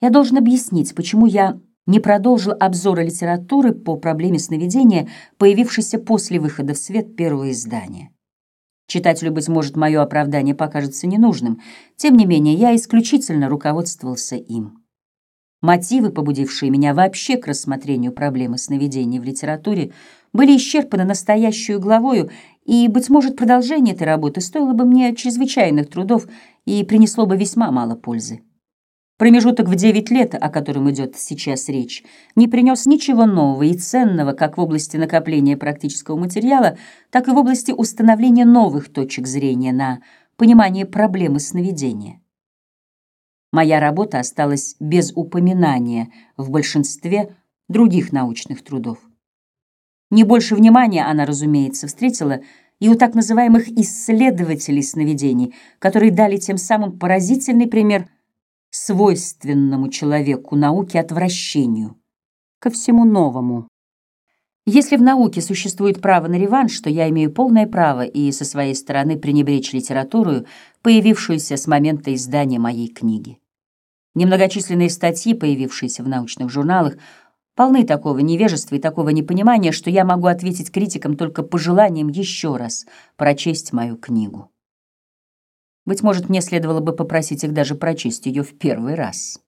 Я должен объяснить, почему я не продолжил обзора литературы по проблеме сновидения, появившейся после выхода в свет первого издания. Читателю, быть может, мое оправдание покажется ненужным. Тем не менее, я исключительно руководствовался им. Мотивы, побудившие меня вообще к рассмотрению проблемы сновидений в литературе, были исчерпаны настоящую главою, и, быть может, продолжение этой работы стоило бы мне чрезвычайных трудов и принесло бы весьма мало пользы. Промежуток в 9 лет, о котором идет сейчас речь, не принес ничего нового и ценного как в области накопления практического материала, так и в области установления новых точек зрения на понимание проблемы сновидения. Моя работа осталась без упоминания в большинстве других научных трудов. Не больше внимания она, разумеется, встретила и у так называемых исследователей сновидений, которые дали тем самым поразительный пример – свойственному человеку науке отвращению ко всему новому. Если в науке существует право на реванш, то я имею полное право и со своей стороны пренебречь литературою, появившуюся с момента издания моей книги. Немногочисленные статьи, появившиеся в научных журналах, полны такого невежества и такого непонимания, что я могу ответить критикам только пожеланием еще раз прочесть мою книгу. Быть может, мне следовало бы попросить их даже прочесть ее в первый раз.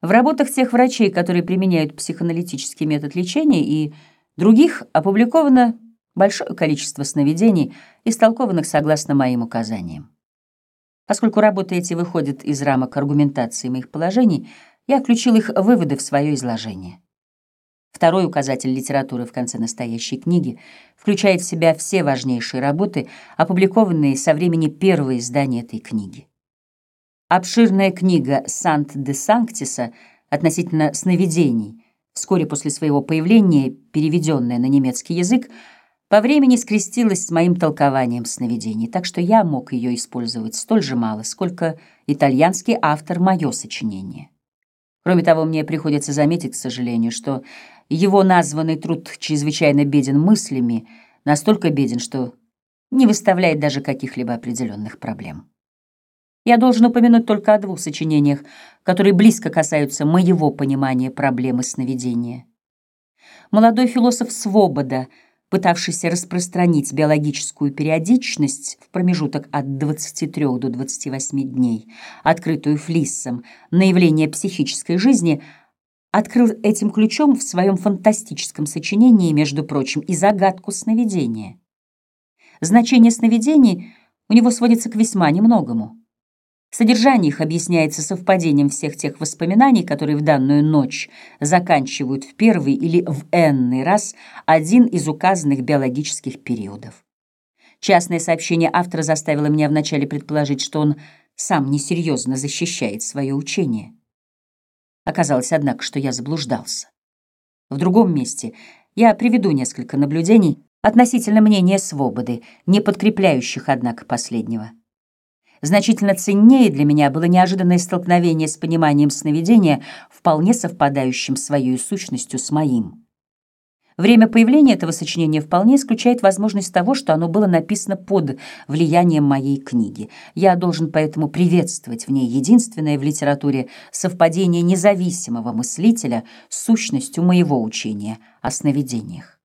В работах тех врачей, которые применяют психоаналитический метод лечения, и других опубликовано большое количество сновидений, истолкованных согласно моим указаниям. Поскольку работы эти выходят из рамок аргументации моих положений, я включил их выводы в свое изложение. Второй указатель литературы в конце настоящей книги включает в себя все важнейшие работы, опубликованные со времени первого издания этой книги. Обширная книга «Сант де Санктиса» относительно сновидений, вскоре после своего появления, переведенная на немецкий язык, по времени скрестилась с моим толкованием сновидений, так что я мог ее использовать столь же мало, сколько итальянский автор мое сочинение. Кроме того, мне приходится заметить, к сожалению, что его названный труд чрезвычайно беден мыслями, настолько беден, что не выставляет даже каких-либо определенных проблем. Я должен упомянуть только о двух сочинениях, которые близко касаются моего понимания проблемы сновидения. Молодой философ Свобода, пытавшийся распространить биологическую периодичность в промежуток от 23 до 28 дней, открытую Флиссом, на явление психической жизни – открыл этим ключом в своем фантастическом сочинении, между прочим, и загадку сновидения. Значение сновидений у него сводится к весьма немногому. Содержание их объясняется совпадением всех тех воспоминаний, которые в данную ночь заканчивают в первый или в энный раз один из указанных биологических периодов. Частное сообщение автора заставило меня вначале предположить, что он сам несерьезно защищает свое учение. Оказалось, однако, что я заблуждался. В другом месте я приведу несколько наблюдений относительно мнения свободы, не подкрепляющих, однако, последнего. Значительно ценнее для меня было неожиданное столкновение с пониманием сновидения, вполне совпадающим своей сущностью с моим. Время появления этого сочинения вполне исключает возможность того, что оно было написано под влиянием моей книги. Я должен поэтому приветствовать в ней единственное в литературе совпадение независимого мыслителя с сущностью моего учения о сновидениях.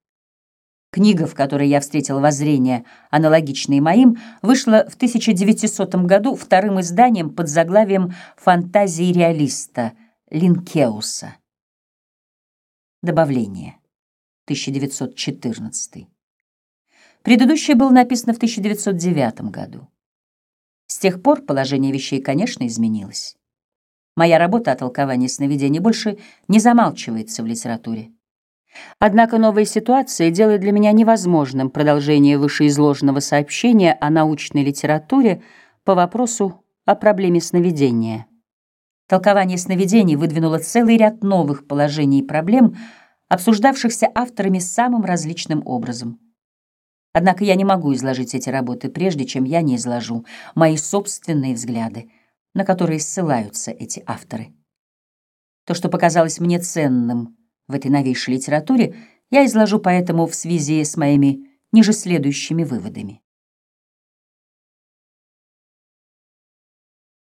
Книга, в которой я встретил воззрения, аналогичные моим, вышла в 1900 году вторым изданием под заглавием «Фантазии реалиста» Линкеуса. Добавление. 1914. Предыдущее было написано в 1909 году. С тех пор положение вещей, конечно, изменилось. Моя работа о толковании сновидений больше не замалчивается в литературе. Однако новая ситуация делает для меня невозможным продолжение вышеизложенного сообщения о научной литературе по вопросу о проблеме сновидения. Толкование сновидений выдвинуло целый ряд новых положений и проблем — обсуждавшихся авторами самым различным образом. Однако я не могу изложить эти работы, прежде чем я не изложу мои собственные взгляды, на которые ссылаются эти авторы. То, что показалось мне ценным в этой новейшей литературе, я изложу поэтому в связи с моими ниже следующими выводами.